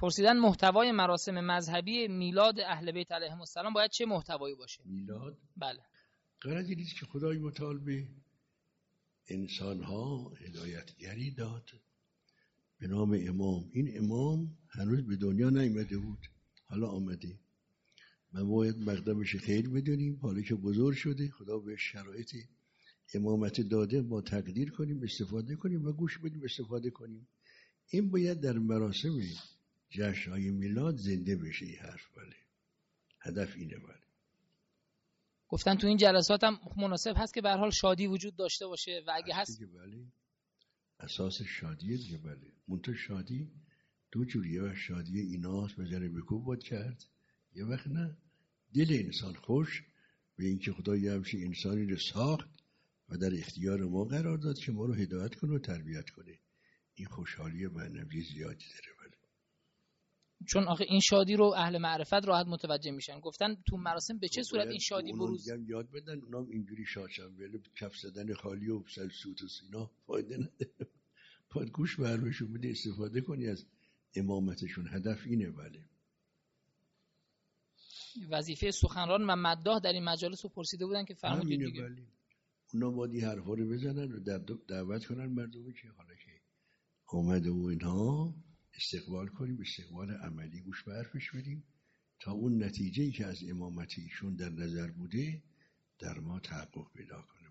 پرسیدن محتوای مراسم مذهبی میلاد اهل بیت علیهم السلام باید چه محتوایی باشه؟ میلاد؟ بله. قرار نیست که خدای متعال به انسان ها هدایتگری داد. به نام امام. این امام هنوز به دنیا نیامده بود. حالا آمده. من باید مقدمش خیر بدونیم. حالا که بزرگ شده خدا به شرایط امامت داده با تقدیر کنیم استفاده کنیم و گوش بدیم استفاده کنیم. این باید در مراسم جشن های میلاد زنده بشه این حرف بله. هدف اینه بله. گفتن تو این جلسات هم مناسب هست که به حال شادی وجود داشته باشه و اگه هست بله. اساس شادیه دیگه بله. منتها شادی دو جوریه و شادی ایناست ذره بکوب باید کرد. یه وقت نه. دل انسان خوش به اینکه خدا یه همچین انسانی رو ساخت و در اختیار ما قرار داد که ما رو هدایت کنه و تربیت کنه. این خوشحالی معنوی زیادی داره بله. چون آخه این شادی رو اهل معرفت راحت متوجه میشن. گفتن تو مراسم به چه صورت این شادی بروز؟ یاد بدن اونام اینجوری شادشن ولی کف زدن خالی و سر سوت و سینا فایده نده باید گوش برمشون بده استفاده کنی از امامتشون. هدف اینه بله. وظیفه سخنران و مداح در این مجالس رو پرسیده بودن که فرمودید دیگه. بله. اونا باید این حرفا رو بزنن و دعوت کنن مردم که حالا که آمده و اینها. استقبال کنیم استقبال عملی گوش به حرفش بدیم. تا اون نتیجه ای که از امامت ایشون در نظر بوده در ما تحقق پیدا کنه.